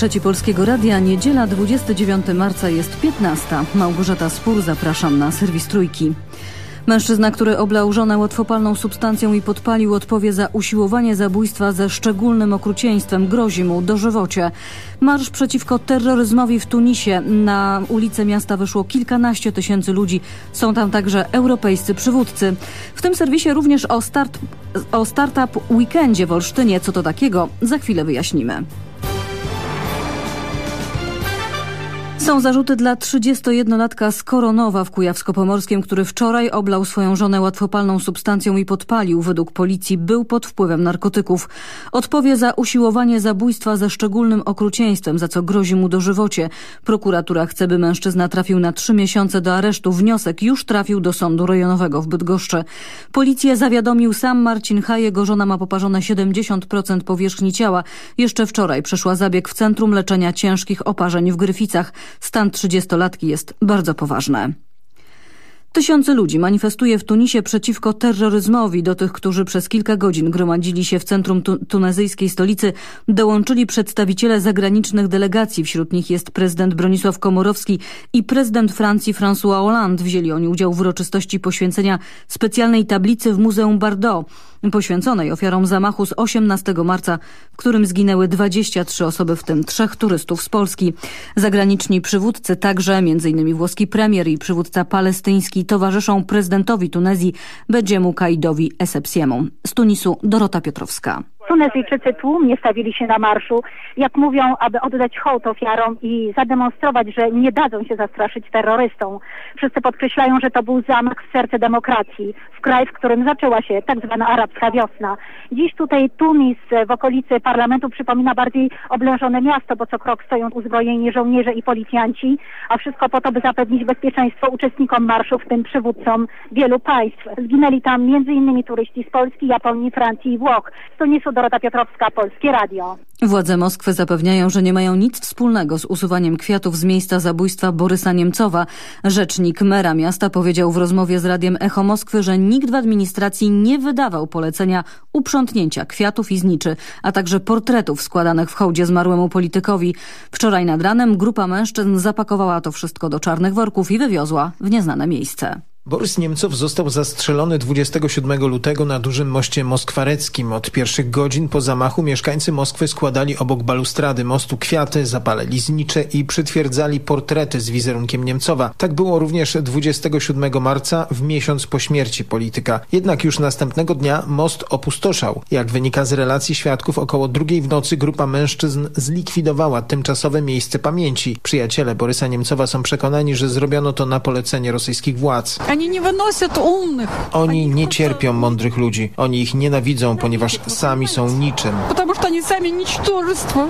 trzeci Polskiego Radia, niedziela 29 marca jest 15. Małgorzata Spór, zapraszam na serwis Trójki. Mężczyzna, który oblał żonę łatwopalną substancją i podpalił, odpowie za usiłowanie zabójstwa ze szczególnym okrucieństwem. Grozi mu dożywocie. Marsz przeciwko terroryzmowi w Tunisie. Na ulice miasta wyszło kilkanaście tysięcy ludzi. Są tam także europejscy przywódcy. W tym serwisie również o, start, o startup weekendzie w Olsztynie. Co to takiego? Za chwilę wyjaśnimy. Są zarzuty dla 31-latka z Koronowa w Kujawsko-Pomorskim, który wczoraj oblał swoją żonę łatwopalną substancją i podpalił. Według policji był pod wpływem narkotyków. Odpowie za usiłowanie zabójstwa ze szczególnym okrucieństwem, za co grozi mu dożywocie. Prokuratura chce, by mężczyzna trafił na trzy miesiące do aresztu. Wniosek już trafił do sądu rejonowego w Bydgoszczy. Policję zawiadomił sam Marcin H. Jego żona ma poparzone 70% powierzchni ciała. Jeszcze wczoraj przeszła zabieg w Centrum Leczenia Ciężkich Oparzeń w Gryficach. Stan 30-latki jest bardzo poważny. Tysiące ludzi manifestuje w Tunisie przeciwko terroryzmowi. Do tych, którzy przez kilka godzin gromadzili się w centrum tu tunezyjskiej stolicy, dołączyli przedstawiciele zagranicznych delegacji. Wśród nich jest prezydent Bronisław Komorowski i prezydent Francji François Hollande. Wzięli oni udział w uroczystości poświęcenia specjalnej tablicy w Muzeum Bardo poświęconej ofiarom zamachu z 18 marca, w którym zginęły 23 osoby, w tym trzech turystów z Polski. Zagraniczni przywódcy, także m.in. włoski premier i przywódca palestyński towarzyszą prezydentowi Tunezji Bedziemu Kaidowi Esepsiemu. Z Tunisu Dorota Piotrowska. Tunezyjczycy tłumnie stawili się na marszu, jak mówią, aby oddać hołd ofiarom i zademonstrować, że nie dadzą się zastraszyć terrorystom. Wszyscy podkreślają, że to był zamach w serce demokracji, w kraj, w którym zaczęła się tak zwana arabska wiosna. Dziś tutaj Tunis w okolicy parlamentu przypomina bardziej oblężone miasto, bo co krok stoją uzbrojeni żołnierze i policjanci, a wszystko po to, by zapewnić bezpieczeństwo uczestnikom marszu, w tym przywódcom wielu państw. Zginęli tam m.in. turyści z Polski, Japonii, Francji i Włoch. Z Tunisu Dorota Piotrowska, Polskie Radio. Władze Moskwy zapewniają, że nie mają nic wspólnego z usuwaniem kwiatów z miejsca zabójstwa Borysa Niemcowa. Rzecznik mera miasta powiedział w rozmowie z Radiem Echo Moskwy, że nikt w administracji nie wydawał polecenia uprzątnięcia kwiatów i zniczy, a także portretów składanych w hołdzie zmarłemu politykowi. Wczoraj nad ranem grupa mężczyzn zapakowała to wszystko do czarnych worków i wywiozła w nieznane miejsce. Borys Niemcow został zastrzelony 27 lutego na dużym moście moskwareckim. Od pierwszych godzin po zamachu mieszkańcy Moskwy składali obok balustrady mostu kwiaty, zapalali znicze i przytwierdzali portrety z wizerunkiem Niemcowa. Tak było również 27 marca, w miesiąc po śmierci polityka. Jednak już następnego dnia most opustoszał. Jak wynika z relacji świadków, około drugiej w nocy grupa mężczyzn zlikwidowała tymczasowe miejsce pamięci. Przyjaciele Borysa Niemcowa są przekonani, że zrobiono to na polecenie rosyjskich władz. Oni nie cierpią mądrych ludzi. Oni ich nienawidzą, ponieważ sami są niczym.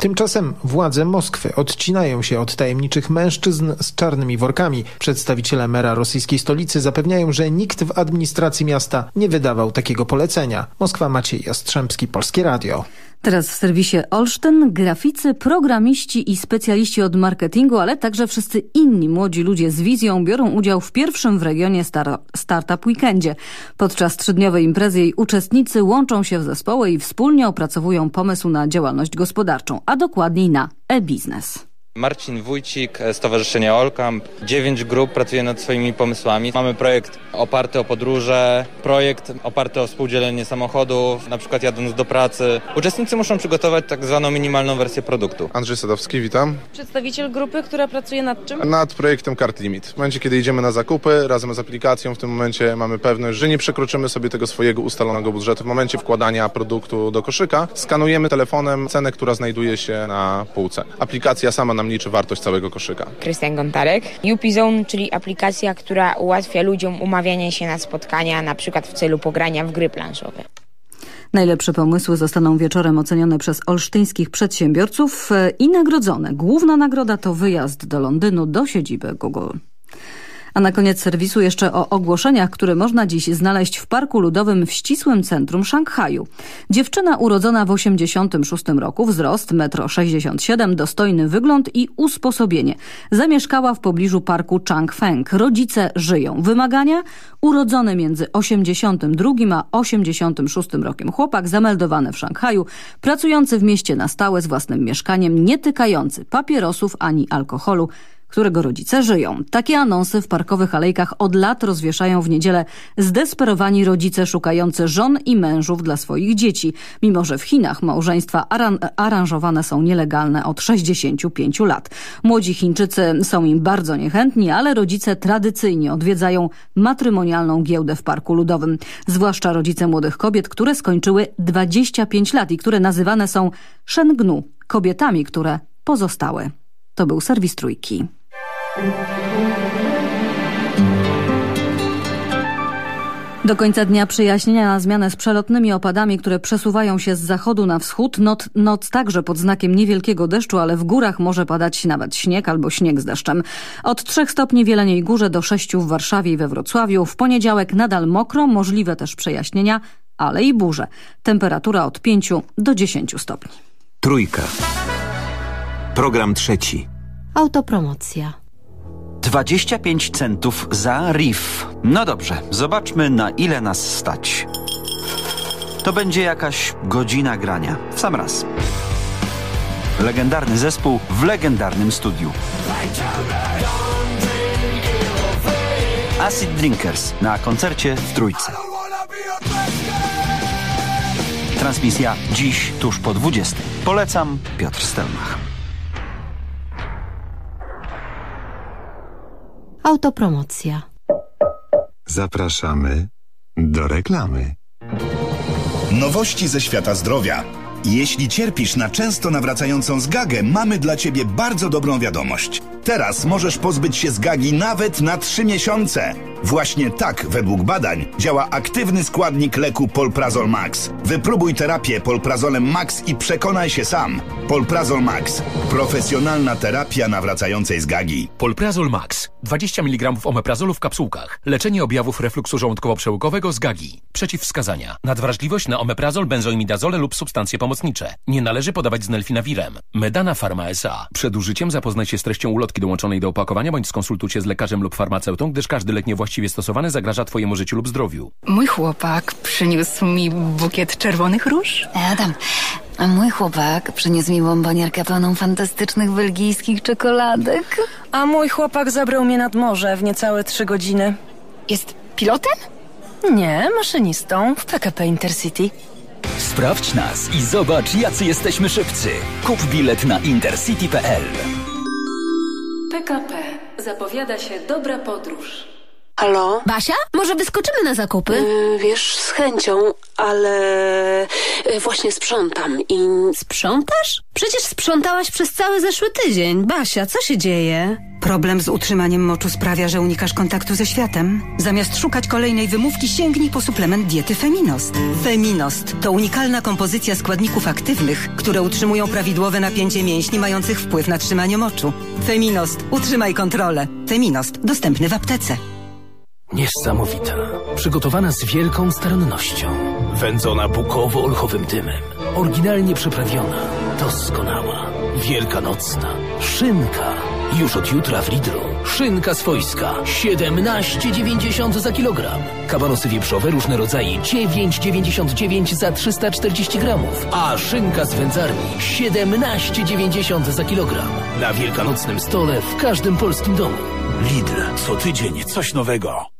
Tymczasem władze Moskwy odcinają się od tajemniczych mężczyzn z czarnymi workami. Przedstawiciele mera rosyjskiej stolicy zapewniają, że nikt w administracji miasta nie wydawał takiego polecenia. Moskwa Maciej Jastrzębski, Polskie Radio. Teraz w serwisie Olsztyn graficy, programiści i specjaliści od marketingu, ale także wszyscy inni młodzi ludzie z wizją biorą udział w pierwszym w regionie star Startup Weekendzie. Podczas trzydniowej imprezy jej uczestnicy łączą się w zespoły i wspólnie opracowują pomysł na działalność gospodarczą, a dokładniej na e-biznes. Marcin Wójcik, Stowarzyszenie Olkamp. Dziewięć grup pracuje nad swoimi pomysłami. Mamy projekt oparty o podróże, projekt oparty o współdzielenie samochodów, na przykład jadąc do pracy. Uczestnicy muszą przygotować tak zwaną minimalną wersję produktu. Andrzej Sadowski, witam. Przedstawiciel grupy, która pracuje nad czym? Nad projektem Card Limit. W momencie, kiedy idziemy na zakupy razem z aplikacją, w tym momencie mamy pewność, że nie przekroczymy sobie tego swojego ustalonego budżetu. W momencie wkładania produktu do koszyka skanujemy telefonem cenę, która znajduje się na półce. Aplikacja sama nam liczy wartość całego koszyka. Krystian Gontarek. UPZone, czyli aplikacja, która ułatwia ludziom umawianie się na spotkania, na przykład w celu pogrania w gry planszowe. Najlepsze pomysły zostaną wieczorem ocenione przez olsztyńskich przedsiębiorców i nagrodzone. Główna nagroda to wyjazd do Londynu, do siedziby Google. A na koniec serwisu jeszcze o ogłoszeniach, które można dziś znaleźć w Parku Ludowym w ścisłym centrum Szanghaju. Dziewczyna urodzona w 86 roku, wzrost 1,67 m, dostojny wygląd i usposobienie. Zamieszkała w pobliżu parku Changfeng. Rodzice żyją. Wymagania? Urodzony między 82 a 86 rokiem chłopak zameldowany w Szanghaju, pracujący w mieście na stałe z własnym mieszkaniem, nie tykający papierosów ani alkoholu, którego rodzice żyją. Takie anonsy w parkowych alejkach od lat rozwieszają w niedzielę zdesperowani rodzice szukający żon i mężów dla swoich dzieci, mimo że w Chinach małżeństwa aran aranżowane są nielegalne od 65 lat. Młodzi Chińczycy są im bardzo niechętni, ale rodzice tradycyjnie odwiedzają matrymonialną giełdę w Parku Ludowym. Zwłaszcza rodzice młodych kobiet, które skończyły 25 lat i które nazywane są Shengnu, kobietami, które pozostały. To był serwis Trójki. Do końca dnia przyjaśnienia na zmianę z przelotnymi opadami, które przesuwają się z zachodu na wschód. Noc, noc także pod znakiem niewielkiego deszczu, ale w górach może padać nawet śnieg albo śnieg z deszczem. Od 3 stopni w Jeleniej Górze do 6 w Warszawie i we Wrocławiu. W poniedziałek nadal mokro, możliwe też przejaśnienia, ale i burze. Temperatura od 5 do 10 stopni. Trójka. Program trzeci. Autopromocja. 25 centów za riff. No dobrze, zobaczmy na ile nas stać. To będzie jakaś godzina grania. W sam raz. Legendarny zespół w legendarnym studiu. Acid Drinkers na koncercie w Trójce. Transmisja dziś tuż po 20. Polecam Piotr Stelmach. Autopromocja. Zapraszamy do reklamy. Nowości ze świata zdrowia. Jeśli cierpisz na często nawracającą zgagę, mamy dla Ciebie bardzo dobrą wiadomość. Teraz możesz pozbyć się zgagi nawet na 3 miesiące. Właśnie tak, według badań, działa aktywny składnik leku Polprazol Max. Wypróbuj terapię Polprazolem Max i przekonaj się sam. Polprazol Max. Profesjonalna terapia nawracającej zgagi. Polprazol Max. 20 mg omeprazolu w kapsułkach. Leczenie objawów refluksu żołądkowo-przełykowego z gagi. Przeciwwskazania. Nadwrażliwość na omeprazol, benzoimidazole lub substancje pomocnicze. Nie należy podawać z nelfinawirem. Medana Pharma S.A. Przed użyciem zapoznaj się z treścią ulotki dołączonej do opakowania bądź skonsultuj się z lekarzem lub farmaceutą, gdyż każdy lek niewłaściwie stosowany zagraża Twojemu życiu lub zdrowiu. Mój chłopak przyniósł mi bukiet czerwonych róż. Adam, a mój chłopak przyniósł mi bombonierkę pełną fantastycznych belgijskich czekoladek. A mój chłopak zabrał mnie nad morze w niecałe trzy godziny. Jest pilotem? Nie, maszynistą w PKP Intercity. Sprawdź nas i zobacz, jacy jesteśmy szybcy. Kup bilet na intercity.pl. PKP. Zapowiada się dobra podróż. Halo? Basia? Może wyskoczymy na zakupy? Yy, wiesz, z chęcią, ale yy, właśnie sprzątam i... Sprzątasz? Przecież sprzątałaś przez cały zeszły tydzień. Basia, co się dzieje? Problem z utrzymaniem moczu sprawia, że unikasz kontaktu ze światem. Zamiast szukać kolejnej wymówki, sięgnij po suplement diety Feminost. Feminost to unikalna kompozycja składników aktywnych, które utrzymują prawidłowe napięcie mięśni mających wpływ na trzymanie moczu. Feminost. Utrzymaj kontrolę. Feminost. Dostępny w aptece. Niesamowita. Przygotowana z wielką starannością. Wędzona bukowo-olchowym dymem. Oryginalnie przyprawiona. Doskonała. Wielkanocna. Szynka. Już od jutra w Lidlu. Szynka swojska. 17,90 za kilogram. Kabanosy wieprzowe różne rodzaje. 9,99 za 340 gramów. A szynka z wędzarni. 17,90 za kilogram. Na wielkanocnym stole w każdym polskim domu. Lidl. Co tydzień coś nowego.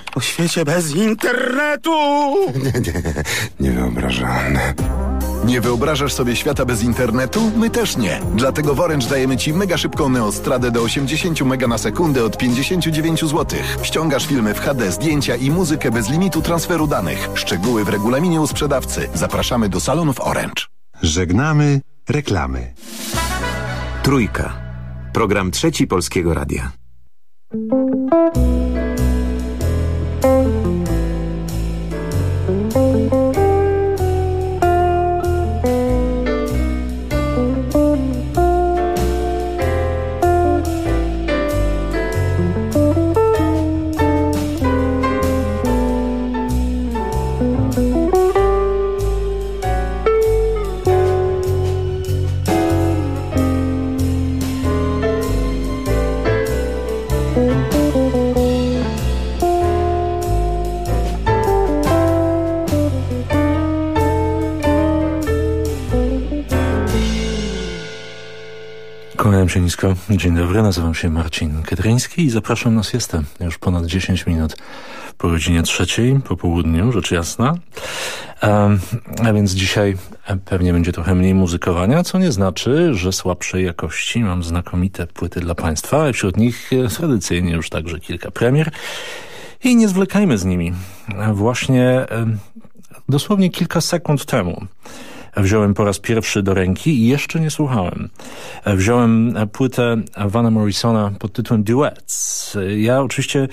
O świecie bez internetu! Nie, nie, niewyobrażalne. Nie wyobrażasz sobie świata bez internetu? My też nie. Dlatego w Orange dajemy Ci mega szybką neostradę do 80 mega na sekundę od 59 zł. Ściągasz filmy w HD, zdjęcia i muzykę bez limitu transferu danych. Szczegóły w regulaminie u sprzedawcy. Zapraszamy do salonów Orange. Żegnamy reklamy. Trójka. Program trzeci Polskiego Radia. Dzień dobry, nazywam się Marcin Kedryński i zapraszam na siestę. Już ponad 10 minut po godzinie trzeciej, po południu, rzecz jasna. A więc dzisiaj pewnie będzie trochę mniej muzykowania, co nie znaczy, że słabszej jakości. Mam znakomite płyty dla Państwa, a wśród nich tradycyjnie już także kilka premier. I nie zwlekajmy z nimi. Właśnie dosłownie kilka sekund temu wziąłem po raz pierwszy do ręki i jeszcze nie słuchałem. Wziąłem płytę Vana Morrisona pod tytułem Duets. Ja oczywiście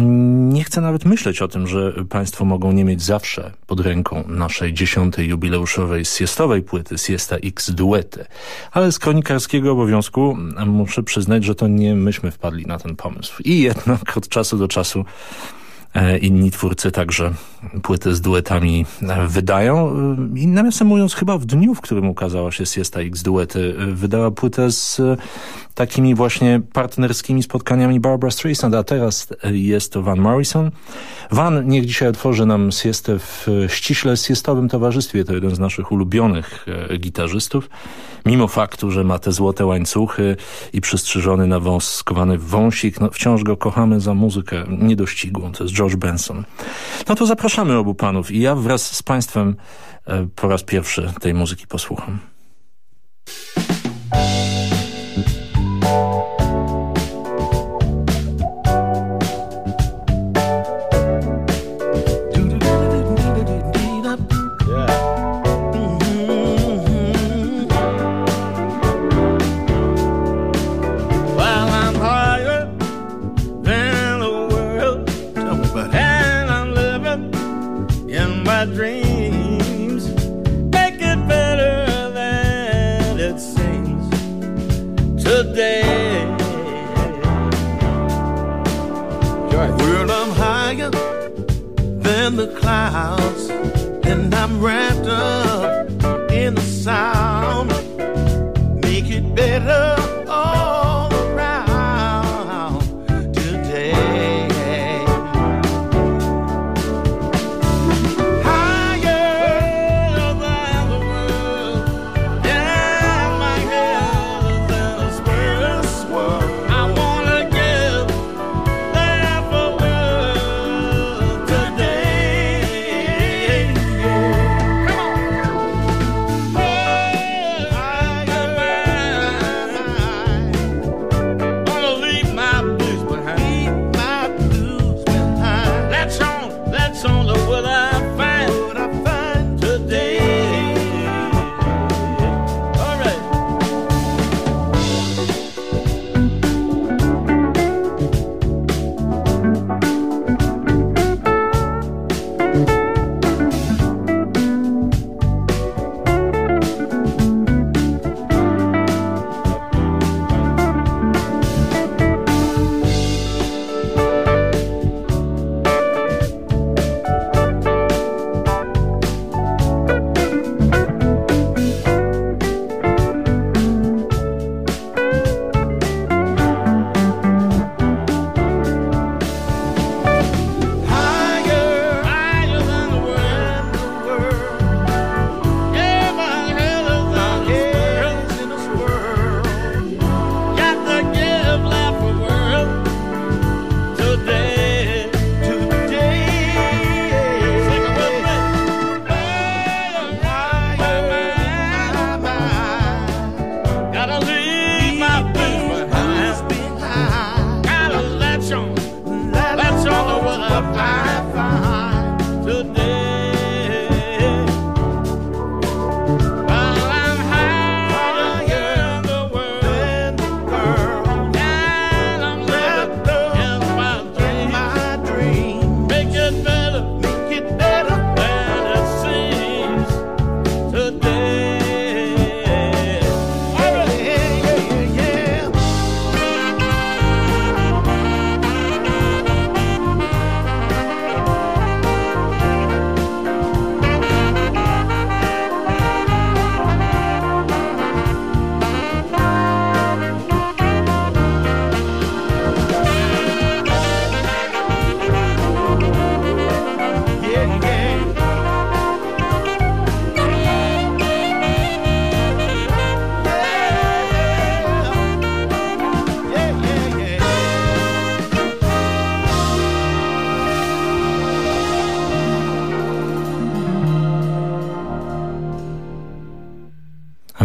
nie chcę nawet myśleć o tym, że Państwo mogą nie mieć zawsze pod ręką naszej dziesiątej jubileuszowej siestowej płyty Siesta X Duety. Ale z kronikarskiego obowiązku muszę przyznać, że to nie myśmy wpadli na ten pomysł. I jednak od czasu do czasu E, inni twórcy także płyty z duetami e, wydają. E, I nawiasem mówiąc, chyba w dniu, w którym ukazała się Siesta X Duety, wydała płytę z takimi właśnie partnerskimi spotkaniami Barbara Streisand, a teraz jest to Van Morrison. Van niech dzisiaj otworzy nam siestę w ściśle siestowym towarzystwie. To jeden z naszych ulubionych gitarzystów. Mimo faktu, że ma te złote łańcuchy i przystrzyżony na wąs wąsik, no wciąż go kochamy za muzykę niedościgłą. To jest George Benson. No to zapraszamy obu panów i ja wraz z państwem po raz pierwszy tej muzyki posłucham.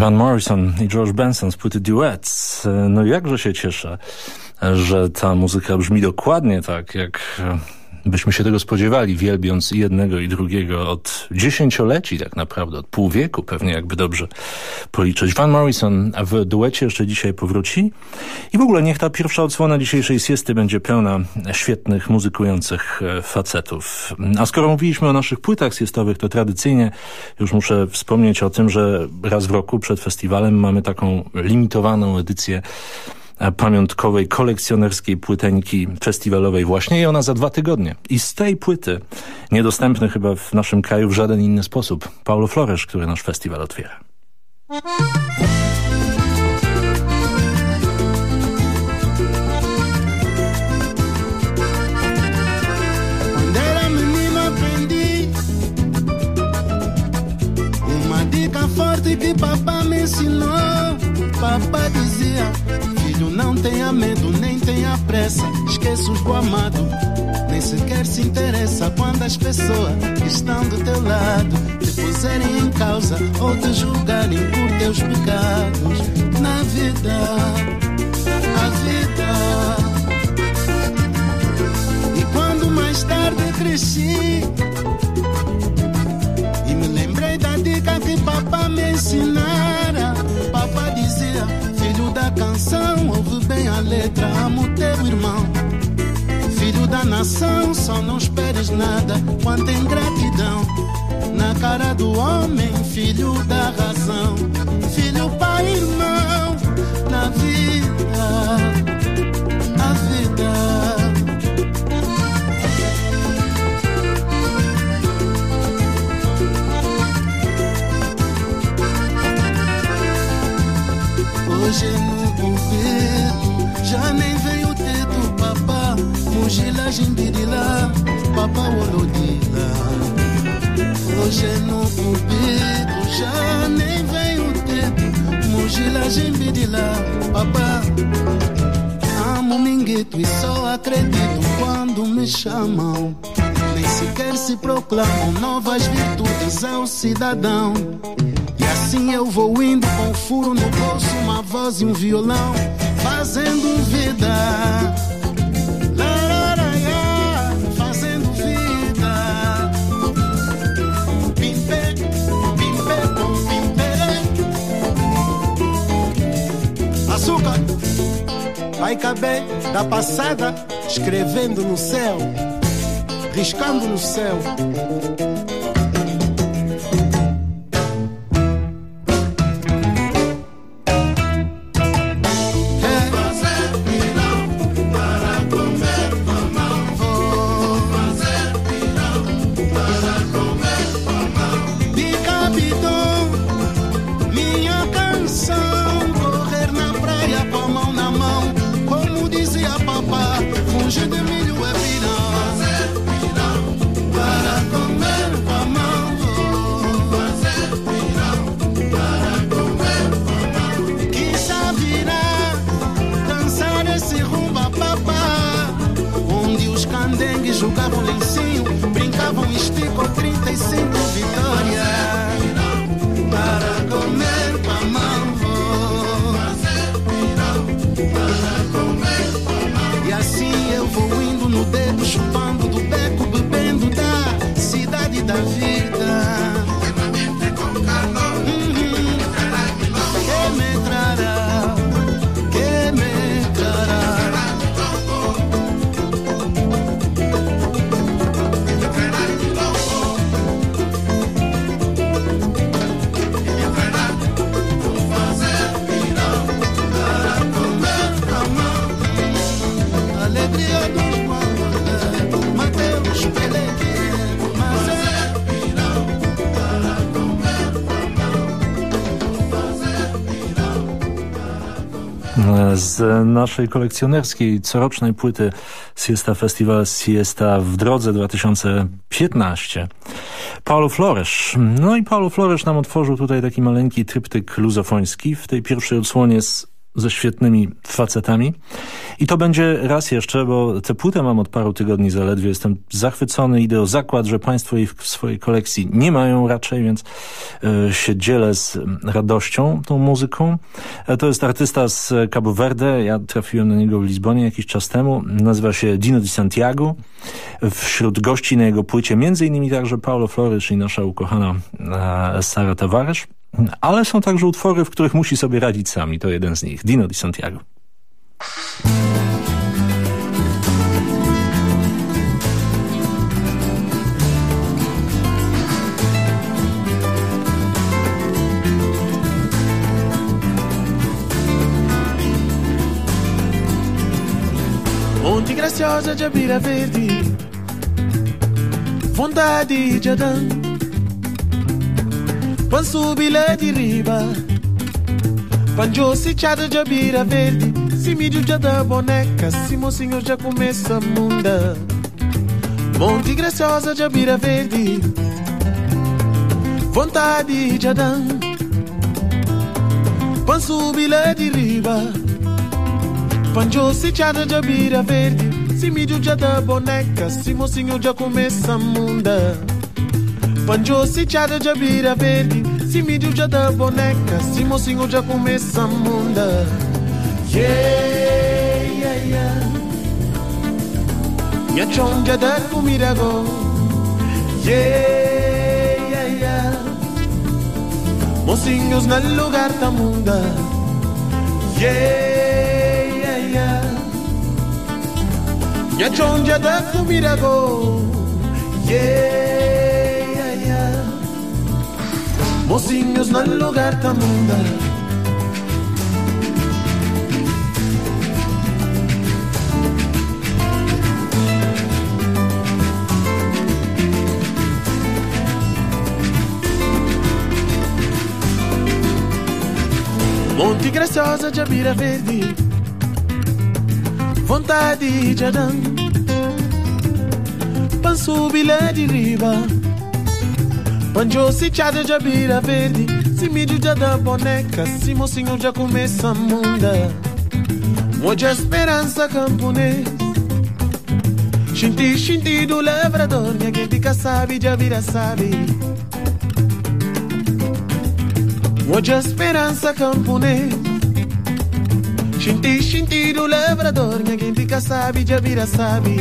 Van Morrison i George Benson z płyty Duets. No jakże się cieszę, że ta muzyka brzmi dokładnie tak, jak byśmy się tego spodziewali, wielbiąc jednego i drugiego od dziesięcioleci tak naprawdę, od pół wieku pewnie jakby dobrze policzyć. Van Morrison w duecie jeszcze dzisiaj powróci i w ogóle niech ta pierwsza odsłona dzisiejszej siesty będzie pełna świetnych, muzykujących e, facetów. A skoro mówiliśmy o naszych płytach siestowych, to tradycyjnie już muszę wspomnieć o tym, że raz w roku przed festiwalem mamy taką limitowaną edycję pamiątkowej, kolekcjonerskiej płyteńki festiwalowej właśnie i ona za dwa tygodnie. I z tej płyty, niedostępny chyba w naszym kraju w żaden inny sposób, Paulo Flores, który nasz festiwal otwiera. que papá me ensinou. Tenha medo, nem tenha pressa. Esqueça os amado, nem sequer se interessa quando as pessoas que estão do teu lado te puserem em causa ou te julgarem por teus pecados. Na vida, a vida. E quando mais tarde cresci e me lembrei da dica que papá me ensinara, letra, amo teu irmão. Filho da nação, só não esperes nada, quanta ingratidão. Na cara do homem, filho da razão. Filho, pai, irmão, na vida, Mugila, jimbirila, papá, olodila. Hoje no governo já nem veio o teto, mugila, jimbirila, papá. Amo minguito e só acredito quando me chamam. Nem sequer se proclamam novas virtudes ao cidadão. E assim eu vou indo com um furo no bolso, uma voz e um violão, fazendo vida. Vai caber da passada, escrevendo no céu, riscando no céu. Z naszej kolekcjonerskiej corocznej płyty Siesta Festival Siesta w drodze 2015. Paulo Flores. No i Paulo Flores nam otworzył tutaj taki maleńki tryptyk luzofoński w tej pierwszej odsłonie z ze świetnymi facetami. I to będzie raz jeszcze, bo tę płytę mam od paru tygodni zaledwie. Jestem zachwycony. Idę o zakład, że państwo jej w swojej kolekcji nie mają raczej, więc y, się dzielę z radością tą muzyką. E, to jest artysta z Cabo Verde. Ja trafiłem na niego w Lizbonie jakiś czas temu. Nazywa się Dino di Santiago. Wśród gości na jego płycie innymi także Paulo Flores i nasza ukochana e, Sara Tavares. Ale są także utwory, w których musi sobie radzić sami. To jeden z nich. Dino di Santiago. preciosa de abrir verde, vontade de Adão. Pan subile di riba, pan giussicciato de abrir a verde. Se me giugia da boneca, se mocinho já começa a munda. Monte graciosa de verde, vontade de Adão. Pan subile di riba, pan giussicciato de abrir a verde. Si mi giugia da boneca Si mocinho já começa a munda Panjo si chada Jabira Verde Si mi giugia da boneca Si mocinho já começa a munda. Yeah, yeah, yeah. Minha chonja da comirago Yeah, yeah, yeah. Mocinhos no lugar da munda. Yeah, nyaconje adakubirako mosinhos no lugar da muda Monte Graciosa de Abira verdi. vontade de Adão. Pan subir de riba. Panjo se chada de abira verde. Se mídio de da boneca. Se mocinho já começa a munda. Hoje a esperança camponês. Xinti, xinti do lavrador. Minha guetica sabe, já vira sabe. Hoje a esperança camponês. Shinti, shinti do lavrador Minha gente sabe, Jabira sabe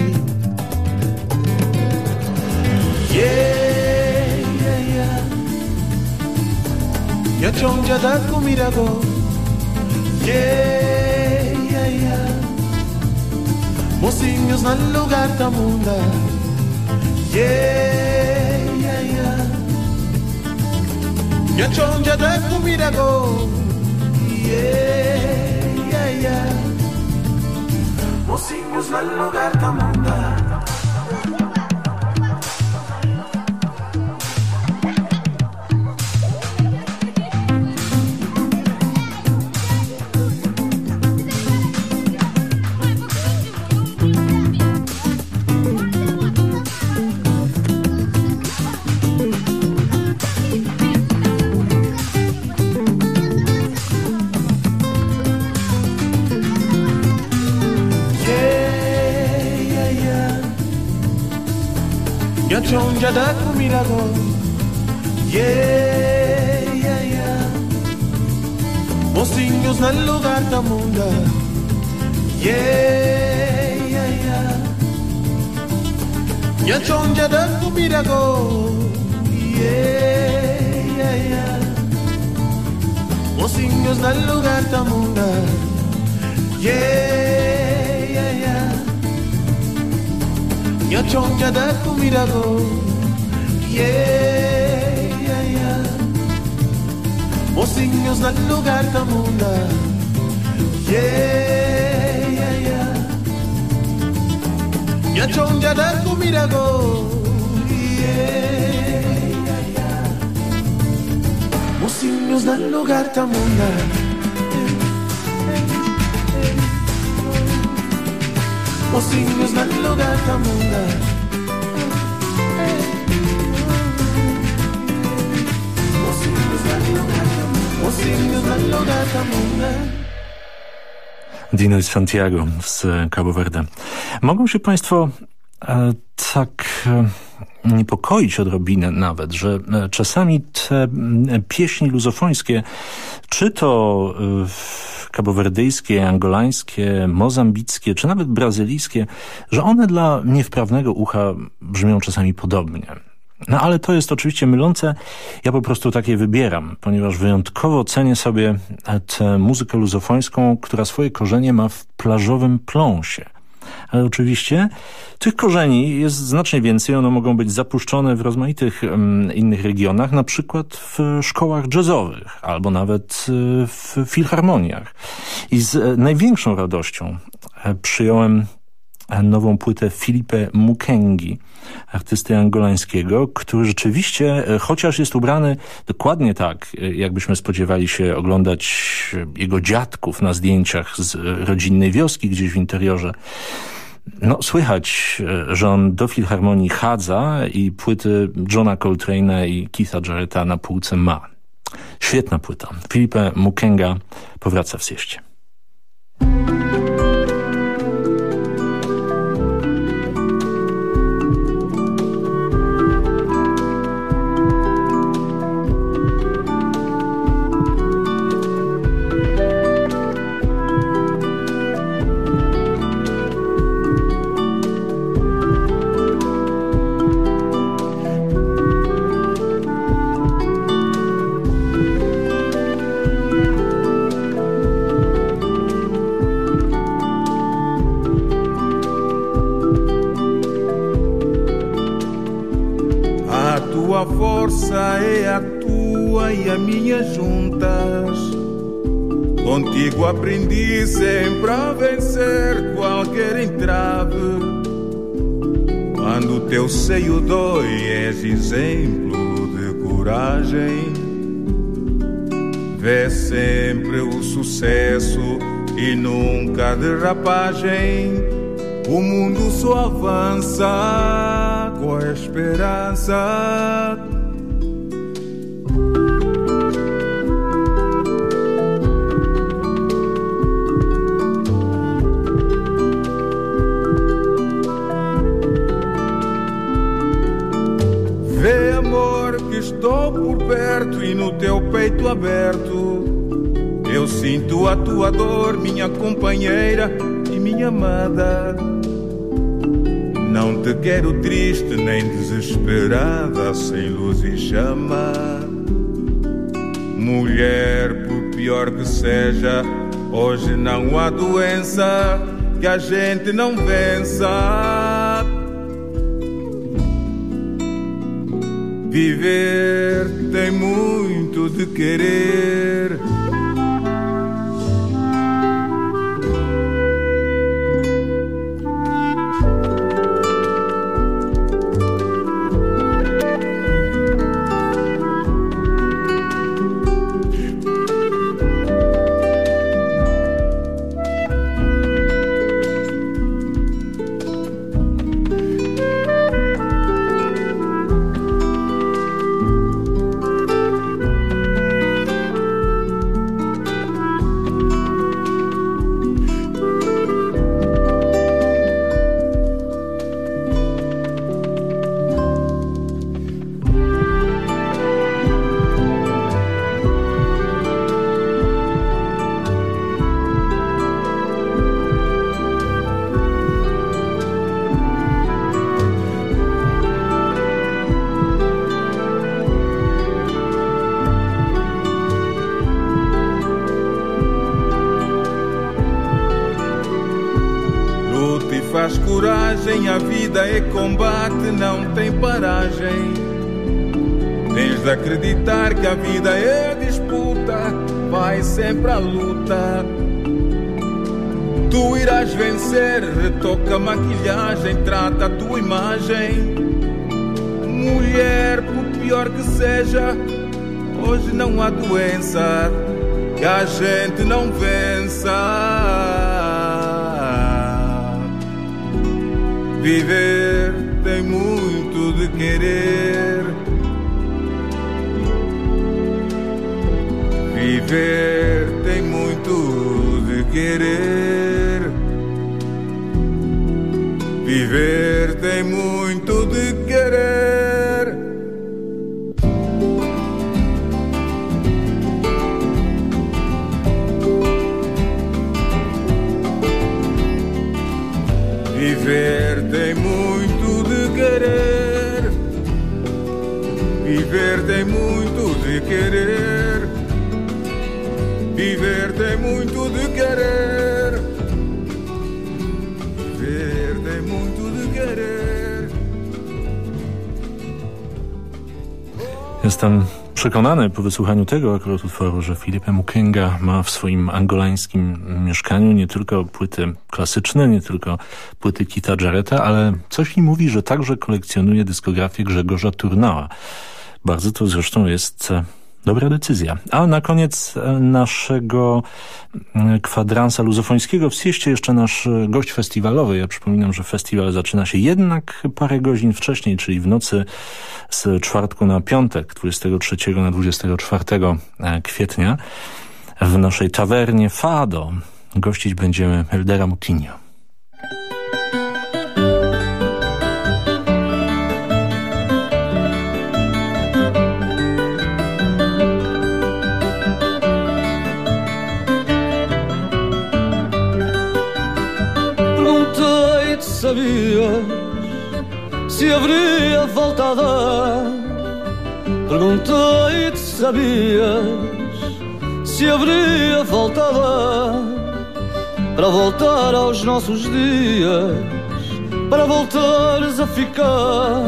Yeah, yeah, yeah. Minha chonja da comida Yeah, yeah, yeah. Mocinhos no lugar da munda. Yeah, yeah, yeah. Minha chonja da comida Yeah, Mosimus lal lugar tamam Chonja da comida go Yeah, yeah, yeah Mocinhos no lugar da munda Yeah, yeah, yeah Minha chonja da comida go Yeah, yeah, yeah Mocinhos no lugar da munda Yeah, yeah, yeah Minha chonja da comida go Yeah, yeah, yeah Mocinhos no lugar da munda Yeah, yeah, yeah. Minha chonja da comida go Yeah, yeah, yeah. Mocinhos no lugar da munda Mocinhos no lugar da munda Dino i Santiago z Cabo Verde. Mogą się Państwo e, tak e, niepokoić odrobinę nawet, że e, czasami te pieśni luzofońskie, czy to kabowerdyjskie, angolańskie, mozambickie, czy nawet brazylijskie, że one dla niewprawnego ucha brzmią czasami podobnie. No ale to jest oczywiście mylące. Ja po prostu takie wybieram, ponieważ wyjątkowo cenię sobie tę muzykę luzofońską, która swoje korzenie ma w plażowym pląsie. Ale oczywiście tych korzeni jest znacznie więcej. One mogą być zapuszczone w rozmaitych um, innych regionach, na przykład w szkołach jazzowych albo nawet y, w filharmoniach. I z e, największą radością e, przyjąłem nową płytę Filipe Mukengi, artysty angolańskiego, który rzeczywiście, e, chociaż jest ubrany dokładnie tak, e, jakbyśmy spodziewali się oglądać jego dziadków na zdjęciach z rodzinnej wioski gdzieś w interiorze, no, słychać, e, że on do Filharmonii chadza i płyty Johna Coltrane'a i Keitha Jarretta na półce ma. Świetna płyta. Filipe Mukenga powraca w sieście. Sempre a vencer qualquer entrave. Quando teu seio dói, és exemplo de coragem. Vê sempre o sucesso e nunca a derrapagem. O mundo só avança com a esperança aberto eu sinto a tua dor, minha companheira e minha amada. Não te quero triste nem desesperada, sem luz e chama. Mulher, por pior que seja, hoje não há doença que a gente não vença. Viver tem muito de querer. Vida é combate, não tem paragem. Tens de acreditar que a vida é disputa, vai sempre à luta. Tu irás vencer, retoca a maquilhagem, trata a tua imagem. Mulher, por pior que seja, hoje não há doença que a gente não vença. Viver tem muito de querer. Jestem przekonany po wysłuchaniu tego akurat utworu, że Filipe Mukenga ma w swoim angolańskim mieszkaniu nie tylko płyty klasyczne, nie tylko płyty Kita Jarreta, ale coś mi mówi, że także kolekcjonuje dyskografię Grzegorza Turnała. Bardzo to zresztą jest e, Dobra decyzja. A na koniec e, naszego e, kwadransa luzofońskiego w Sieście jeszcze nasz e, gość festiwalowy. Ja przypominam, że festiwal zaczyna się jednak parę godzin wcześniej, czyli w nocy z czwartku na piątek, 23 na 24 kwietnia w naszej tawernie Fado. Gościć będziemy Eldera Mutinho. Se haveria volta a dar. Perguntei-te sabias se haveria volta a dar. Para voltar aos nossos dias, para voltares a ficar.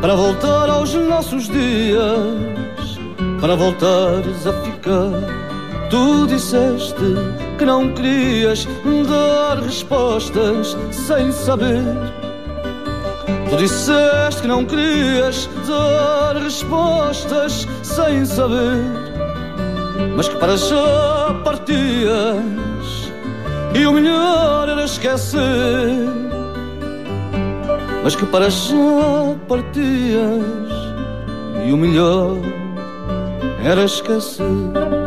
Para voltar aos nossos dias, para voltares a ficar. Tu disseste que não querias dar respostas sem saber. Tu disseste que não querias dar respostas sem saber, mas que para já partias e o melhor era esquecer. Mas que para já partias e o melhor era esquecer.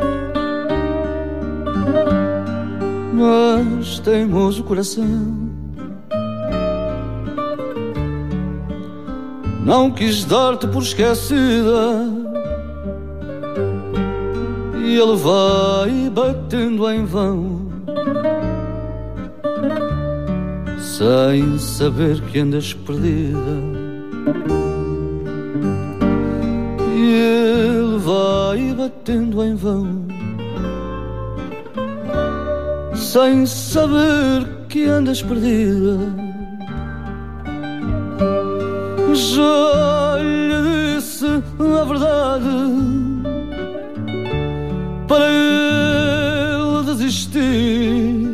Mas teimoso coração. Não quis dar-te por esquecida. E ele vai batendo em vão. Sem saber que andas perdida. E ele vai batendo em vão sem saber que andas perdida. Já lhe disse a verdade para ele desistir.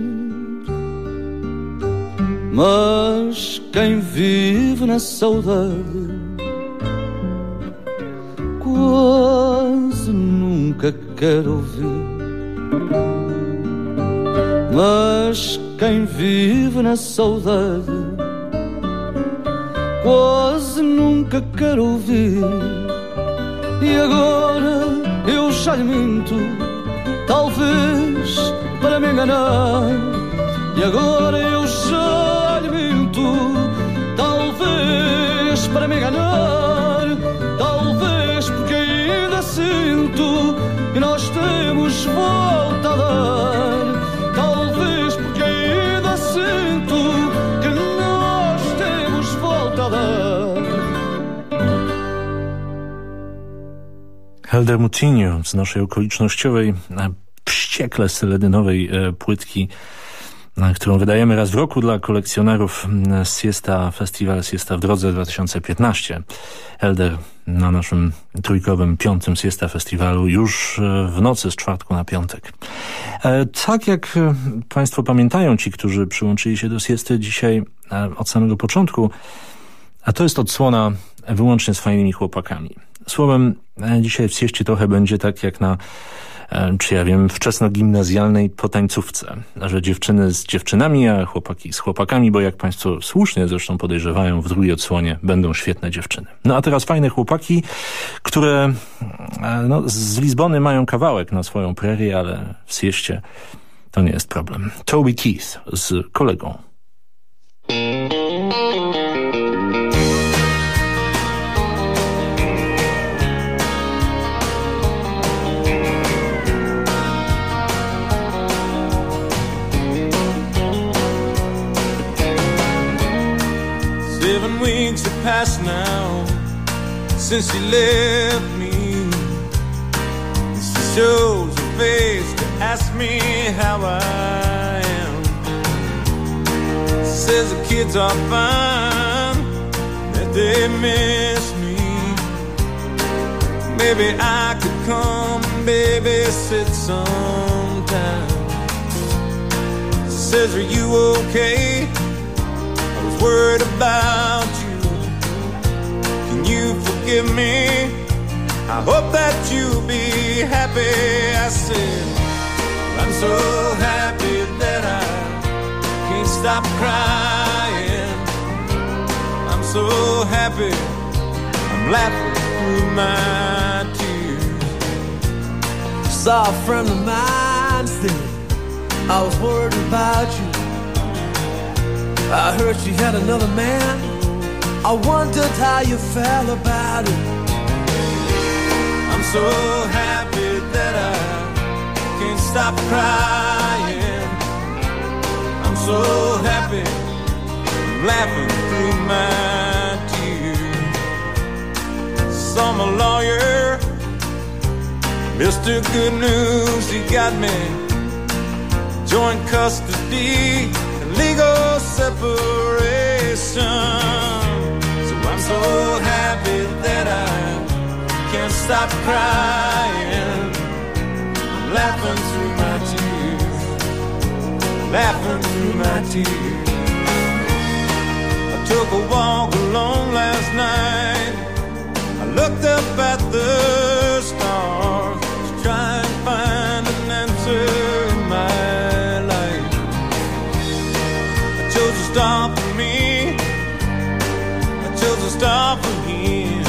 Mas quem vive na saudade quase nunca quer ouvir. Mas quem vive na saudade quase nunca quer ouvir. E agora eu já lhe minto, talvez para me enganar. E agora eu já lhe minto, talvez para me enganar. Helder Mutinho z naszej okolicznościowej, e, wściekle seledynowej e, płytki, e, którą wydajemy raz w roku dla kolekcjonerów Siesta Festival Siesta w Drodze 2015. Helder na naszym trójkowym piątym Siesta Festiwalu już w nocy z czwartku na piątek. Tak jak Państwo pamiętają, ci, którzy przyłączyli się do Siesty dzisiaj od samego początku, a to jest odsłona wyłącznie z fajnymi chłopakami. Słowem, e, dzisiaj w sieście trochę będzie tak jak na e, czy ja wiem, wczesno-gimnazjalnej potańcówce, że dziewczyny z dziewczynami, a chłopaki z chłopakami, bo jak państwo słusznie zresztą podejrzewają, w drugiej odsłonie będą świetne dziewczyny. No a teraz fajne chłopaki, które e, no, z Lizbony mają kawałek na swoją prerię, ale w sieście to nie jest problem. Toby Keith z kolegą. Past now since she left me. She shows her face to ask me how I am. She says the kids are fine, that they miss me. Maybe I could come babysit sometime. She says, Are you okay? I was worried about you. Forgive me? I hope that you'll be happy. I said, I'm so happy that I can't stop crying. I'm so happy, I'm laughing through my tears. Saw a friend of mine say, I was worried about you. I heard she had another man. I wondered how you felt about it. I'm so happy that I can't stop crying. I'm so happy, I'm laughing through my tears. Saw my lawyer, Mr. Good News, he got me joint custody, and legal separation. So happy that I can't stop crying. I'm laughing through my tears, laughing through my tears. I took a walk alone last night. I looked up at the stars to try and find an answer star for him.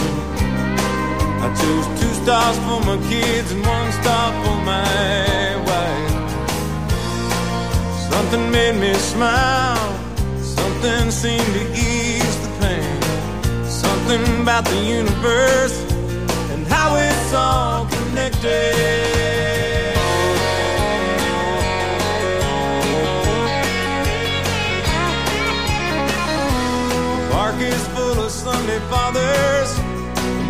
I chose two stars for my kids and one star for my wife. Something made me smile. Something seemed to ease the pain. Something about the universe and how it's all connected. Sunday fathers,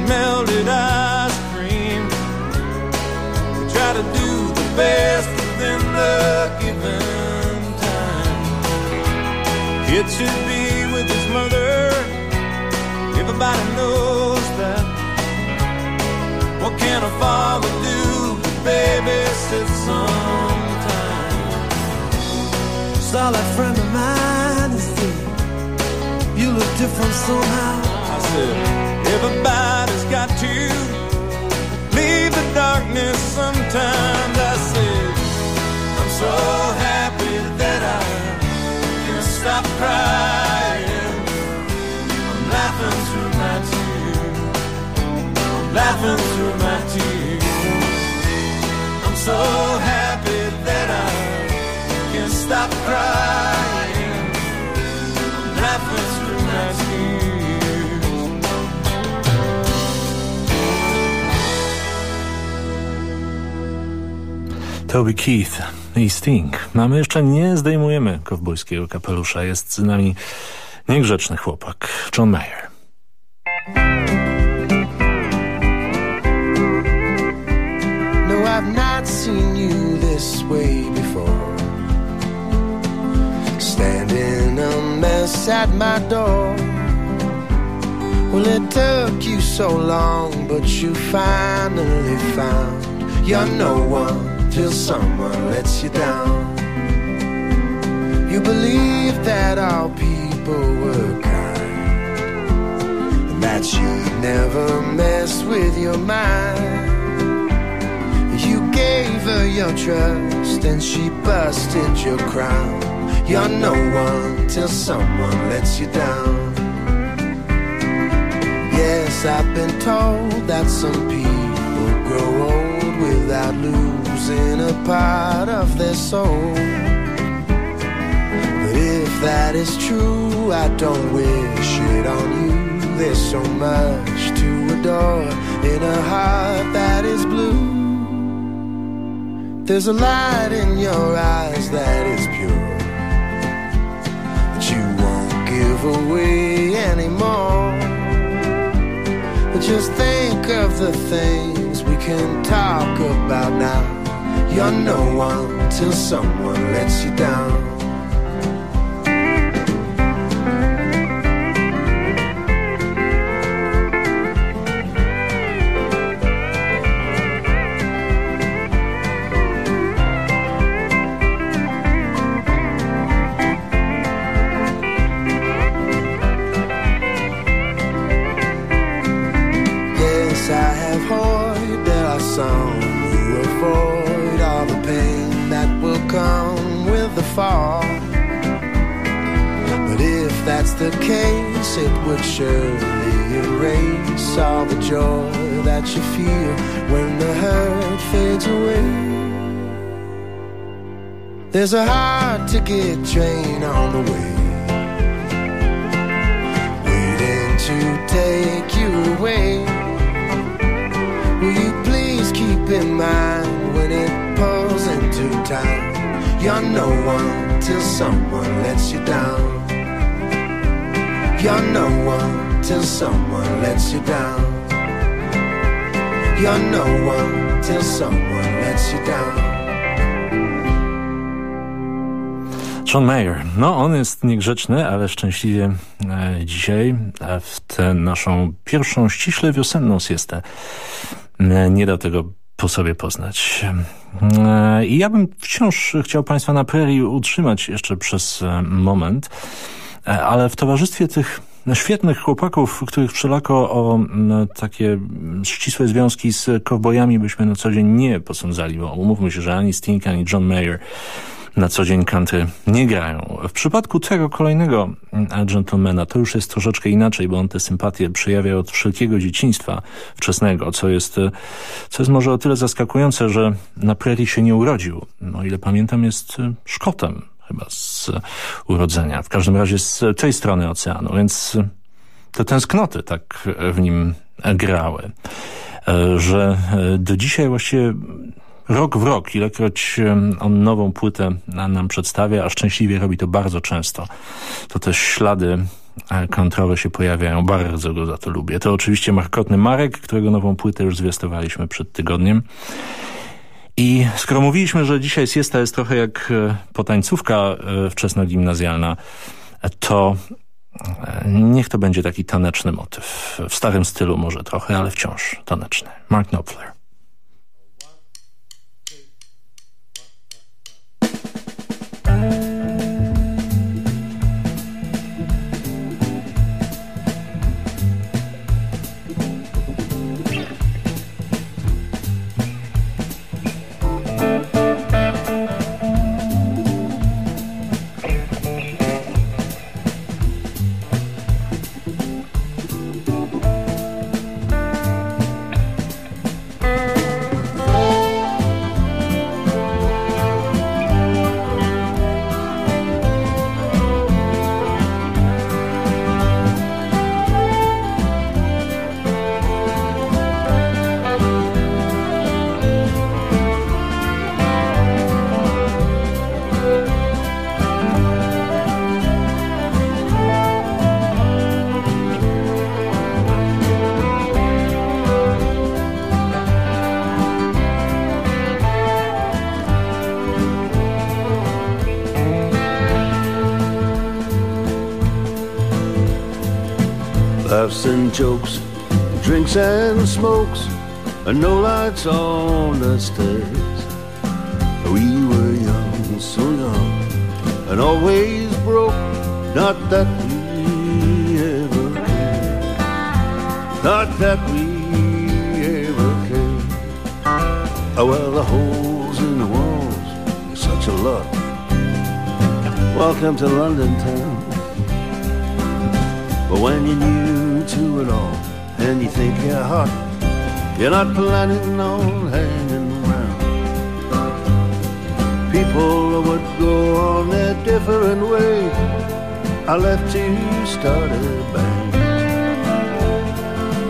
melted ice cream. We try to do the best within the given time. Kid should be with his mother. Everybody knows that. What can a father do? Babysit sometime. Saw that friend of mine said, You look different somehow. Said, everybody's got to leave the darkness sometimes. I said, I'm so happy that I can stop crying. I'm laughing through my tears, I'm laughing through my tears. I'm so happy that I can stop crying. Toby Keith i Sting. A my jeszcze nie zdejmujemy kowbojskiego kapelusza. Jest z nami niegrzeczny chłopak, John Mayer. No, I've not seen you this way before. Standing a mess at my door. Well, it took you so long, but you finally found you're no one till someone lets you down. You believe that all people were kind, and that you'd never mess with your mind. You gave her your trust and she busted your crown. You're no one till someone lets you down. Yes, I've been told that some people grow old without losing a part of their soul. But if that is true, I don't wish it on you. There's so much to adore in a heart that is blue. There's a light in your eyes that is pure that you won't give away anymore. But just think of the things we can talk about now. You're no one till someone lets you down. Would surely erase all the joy that you feel when the hurt fades away. There's a hard ticket train on the way, waiting to take you away. Will you please keep in mind when it pulls into town? You're no one till someone lets you down. You're no one till someone lets you down. You're no one till someone lets you down. John Mayer. No, on jest niegrzeczny, ale szczęśliwie e, dzisiaj e, w tę naszą pierwszą ściśle wiosenną siestę e, nie da tego po sobie poznać. E, I ja bym wciąż chciał Państwa na prerii utrzymać jeszcze przez e, moment, ale w towarzystwie tych świetnych chłopaków, których wszelako o takie ścisłe związki z kowbojami byśmy na co dzień nie posądzali, bo umówmy się, że ani Sting, ani John Mayer na co dzień country nie grają. W przypadku tego kolejnego gentlemana to już jest troszeczkę inaczej, bo on te sympatie przejawia od wszelkiego dzieciństwa wczesnego, co jest, co jest może o tyle zaskakujące, że na prerii się nie urodził. O ile pamiętam jest Szkotem chyba z urodzenia. W każdym razie z tej strony oceanu, więc e, te tęsknoty tak w nim grały, że do dzisiaj właściwie rok w rok, ilekroć on nową płytę nam przedstawia, a szczęśliwie robi to bardzo często, to też ślady kontrowe się pojawiają. Bardzo go za to lubię. To oczywiście markotny Marek, którego nową płytę już zwiastowaliśmy przed tygodniem. I skoro mówiliśmy, że dzisiaj siesta jest trochę jak potańcówka wczesnogimnazjalna, to niech to będzie taki taneczny motyw. W starym stylu może trochę, ale wciąż taneczny. Mark Knopfler. And no lights on the stairs. We were young, so young, and always broke. Not that we ever cared, not that we ever cared. Oh well, the holes in the walls are such a lot. Welcome to London town. But when you're new to it all and you think you're hot, you're not planning on hanging around. People would go on their different way. I left to start a band.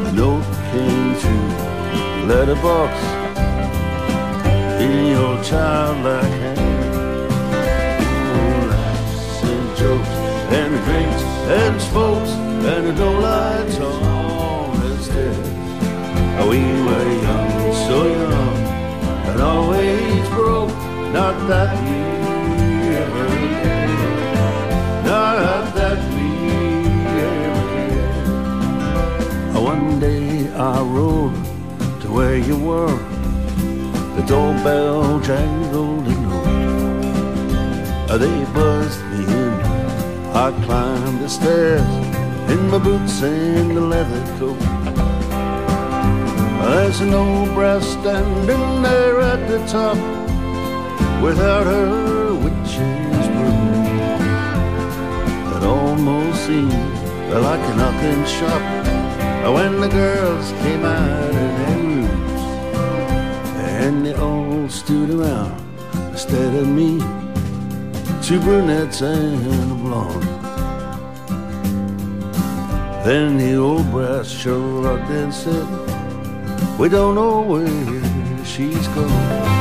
A note came through, letterbox in your childlike hand. Oh, laughs and jokes and drinks and smokes and the no lights on we were young, so young, and always broke. Not that we ever cared. Not that we ever cared. One day I rode to where you were. The doorbell jangled and hooked. They buzzed me in. I climbed the stairs in my boots and the leather. There's an old brass standing there at the top without her witch's broom. It almost seemed like a knocking shop when the girls came out of their rooms and they all stood around instead of me, two brunettes and a blonde. Then the old brass shrugged and said, We don't know where she's gone.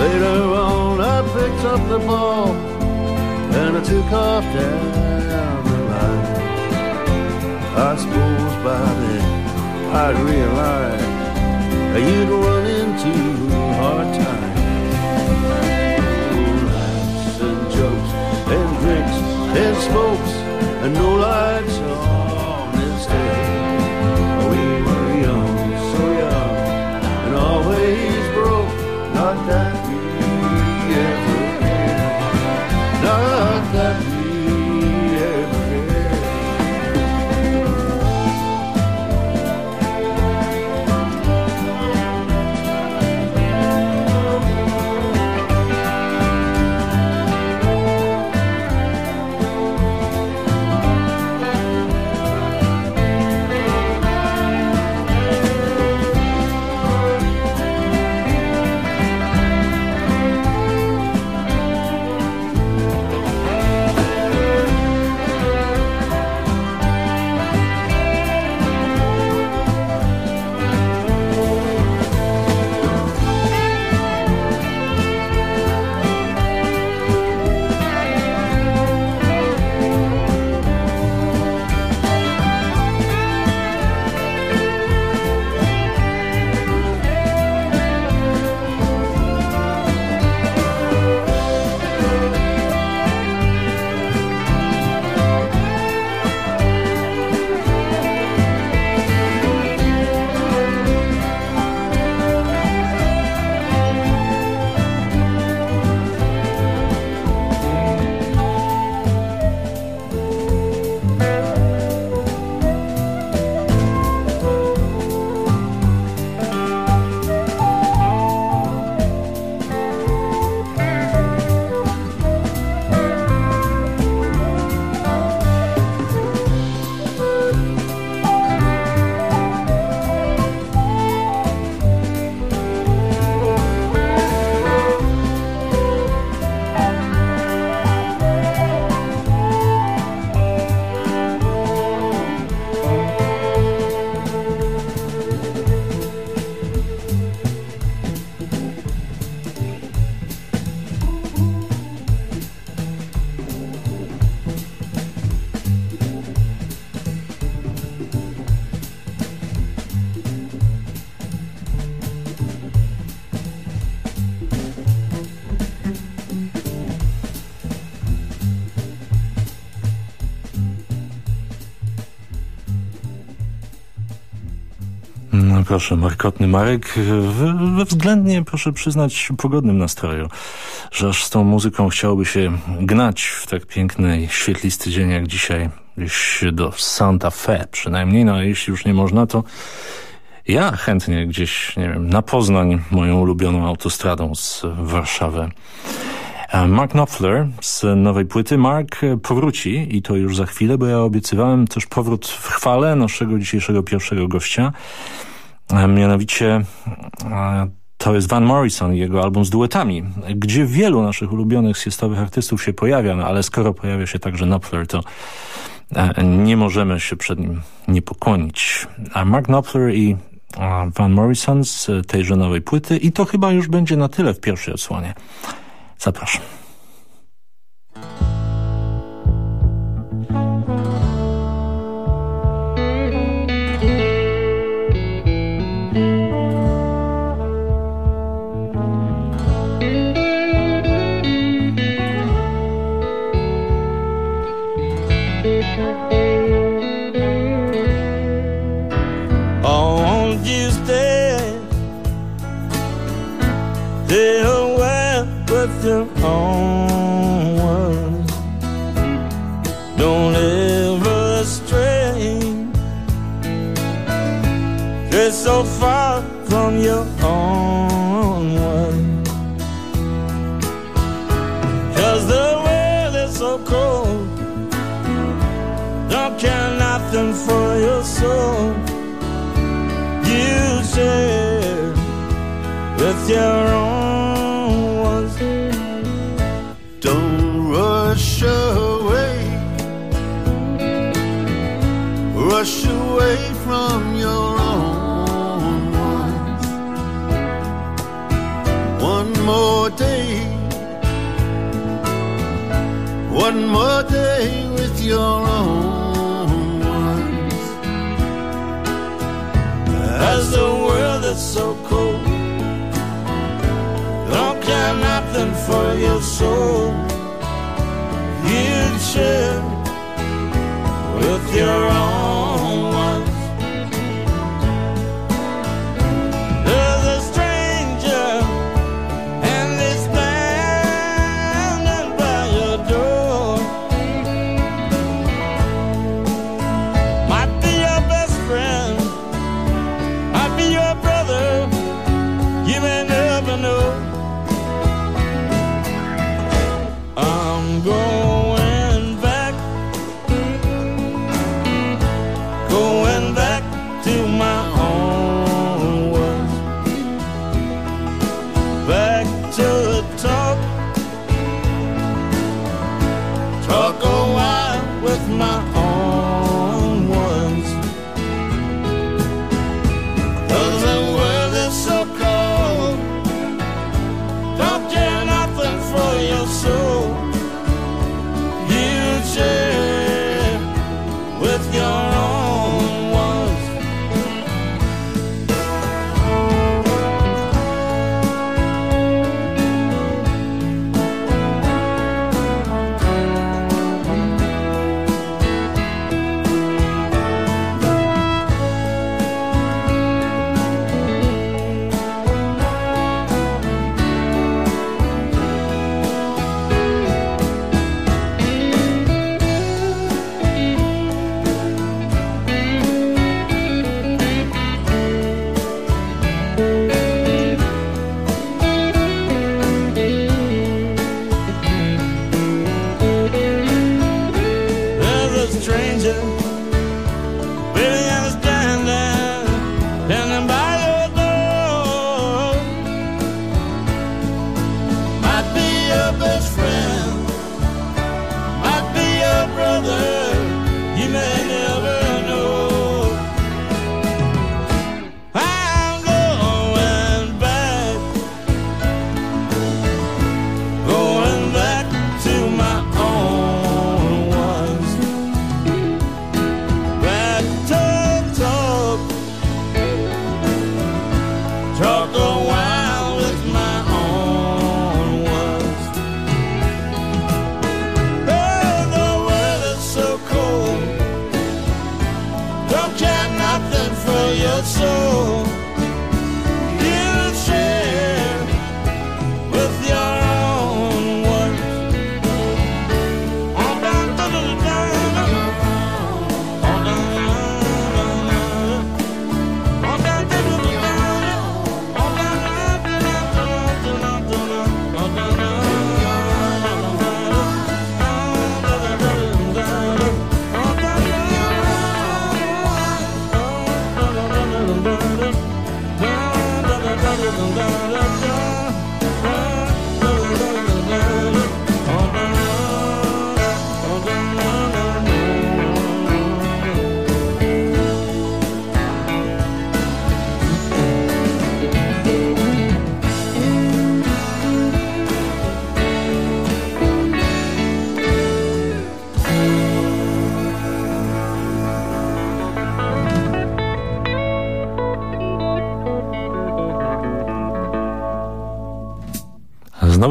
Later on, I picked up the ball and I took off down the line. I suppose by then I'd realize you'd proszę, markotny Marek we, względnie, proszę przyznać, pogodnym nastroju, że aż z tą muzyką chciałoby się gnać w tak piękny, świetlisty dzień jak dzisiaj, gdzieś do Santa Fe przynajmniej, no a jeśli już nie można, to ja chętnie gdzieś, nie wiem, na Poznań, moją ulubioną autostradą z Warszawy. Mark Knopfler z nowej płyty. Mark powróci i to już za chwilę, bo ja obiecywałem też powrót w chwale naszego dzisiejszego pierwszego gościa. Mianowicie to jest Van Morrison i jego album z duetami, gdzie wielu naszych ulubionych siestowych artystów się pojawia, no ale skoro pojawia się także Knopfler, to nie możemy się przed nim nie pokłonić. A Mark Knopfler i Van Morrison z tejże nowej płyty i to chyba już będzie na tyle w pierwszej odsłonie. Zapraszam.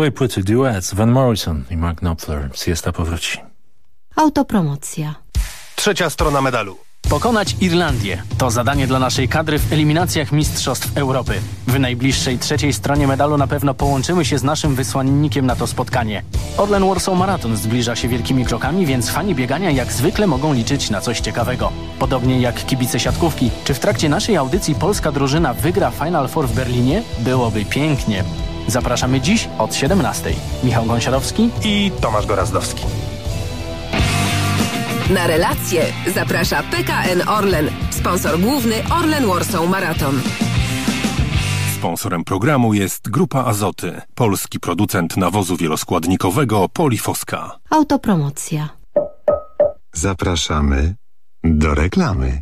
Nowej płyty duets Van Morrison i Mark Knopfler. Siesta powróci. Autopromocja. Trzecia strona medalu. Pokonać Irlandię to zadanie dla naszej kadry w eliminacjach Mistrzostw Europy. W najbliższej trzeciej stronie medalu na pewno połączymy się z naszym wysłannikiem na to spotkanie. Orlen Warsaw Marathon zbliża się wielkimi krokami, więc fani biegania jak zwykle mogą liczyć na coś ciekawego. Podobnie jak kibice siatkówki. Czy w trakcie naszej audycji polska drużyna wygra Final Four w Berlinie? Byłoby pięknie. Zapraszamy dziś od 17. Michał Gąsiorowski i Tomasz Gorazdowski. Na relacje zaprasza PKN Orlen, sponsor główny Orlen Warsaw Marathon. Sponsorem programu jest Grupa Azoty, polski producent nawozu wieloskładnikowego Polifoska. Autopromocja. Zapraszamy do reklamy.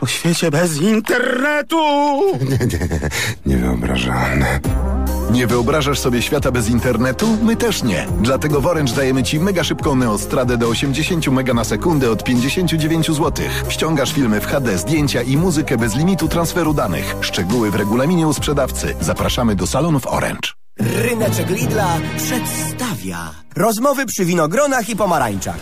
O świecie bez internetu! Nie, nie, niewyobrażalne. Nie wyobrażasz sobie świata bez internetu? My też nie. Dlatego w Orange dajemy Ci mega szybką neostradę do 80 mega na sekundę od 59 zł. Ściągasz filmy w HD, zdjęcia i muzykę bez limitu transferu danych. Szczegóły w regulaminie u sprzedawcy. Zapraszamy do salonów Orange. Ryneczek Lidla przedstawia rozmowy przy winogronach i pomarańczach.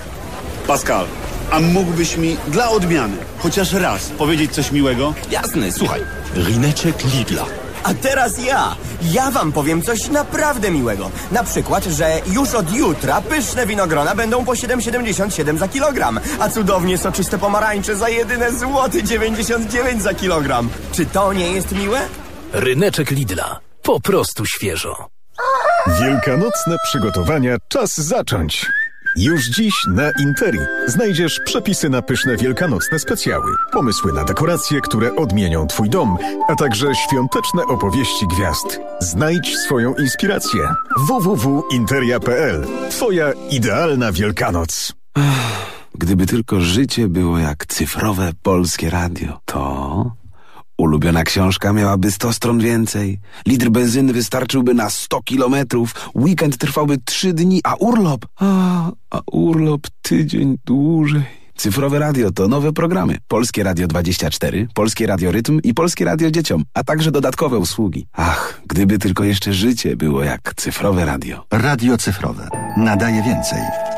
Pascal, a mógłbyś mi dla odmiany chociaż raz powiedzieć coś miłego? Jasne, słuchaj. Ryneczek Lidla. A teraz ja. Ja wam powiem coś naprawdę miłego. Na przykład, że już od jutra pyszne winogrona będą po 7,77 za kilogram, a cudownie soczyste pomarańcze za jedyne złoty 99 za kilogram. Czy to nie jest miłe? Ryneczek Lidla. Po prostu świeżo. Wielkanocne przygotowania czas zacząć. Już dziś na Interi znajdziesz przepisy na pyszne wielkanocne specjały, pomysły na dekoracje, które odmienią Twój dom, a także świąteczne opowieści gwiazd. Znajdź swoją inspirację. www.interia.pl Twoja idealna Wielkanoc. Gdyby tylko życie było jak cyfrowe polskie radio, to ulubiona książka miałaby 100 stron więcej, litr benzyny wystarczyłby na 100 kilometrów, weekend trwałby 3 dni, a urlop, a, a urlop tydzień dłużej. Cyfrowe radio to nowe programy. Polskie Radio 24, Polskie Radio Rytm i Polskie Radio Dzieciom, a także dodatkowe usługi. Ach, gdyby tylko jeszcze życie było jak cyfrowe radio. Radio cyfrowe. Nadaje więcej.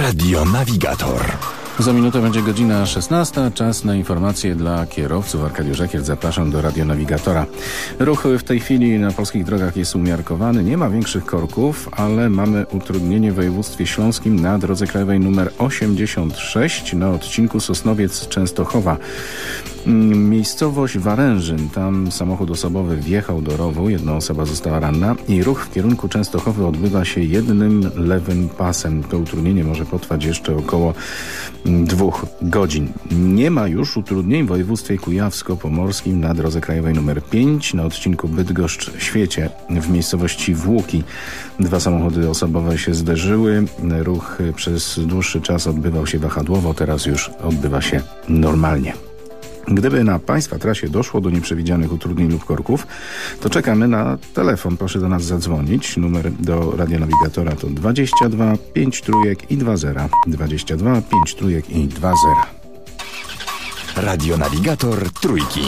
Radio Navigator. Za minutę będzie godzina 16. Czas na informacje dla kierowców. Arkadiusz Żakier, zapraszam do radionawigatora. Ruch w tej chwili na polskich drogach jest umiarkowany. Nie ma większych korków, ale mamy utrudnienie w województwie śląskim na drodze krajowej numer 86 na odcinku Sosnowiec-Częstochowa. Miejscowość Warężyn. Tam samochód osobowy wjechał do rowu. Jedna osoba została ranna i ruch w kierunku Częstochowy odbywa się jednym lewym pasem. To utrudnienie może potrwać jeszcze około dwóch godzin. Nie ma już utrudnień w województwie kujawsko-pomorskim na drodze krajowej nr 5 na odcinku Bydgoszcz-Świecie w miejscowości Włuki. Dwa samochody osobowe się zderzyły. Ruch przez dłuższy czas odbywał się wahadłowo, teraz już odbywa się normalnie. Gdyby na Państwa trasie doszło do nieprzewidzianych utrudnień lub korków, to czekamy na telefon. Proszę do nas zadzwonić. Numer do radionawigatora to 22 5 trójek i 20. 22 5 trójek i 20. Radionawigator Trójki.